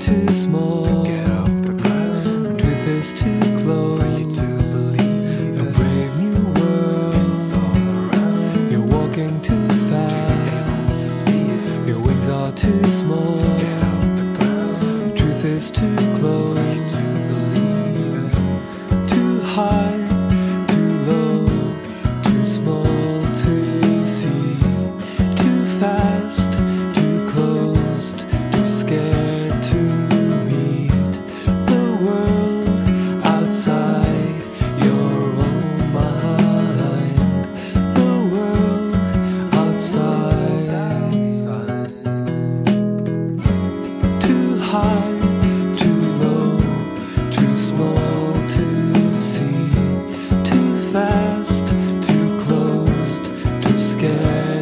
too small to get off the ground. Truth is too close for you to believe. A brave new world, it's all around. You're walking too fast to see it. Your wings are too small to get off the ground. Truth is too close. too low, too small to see, too fast, too close to scared.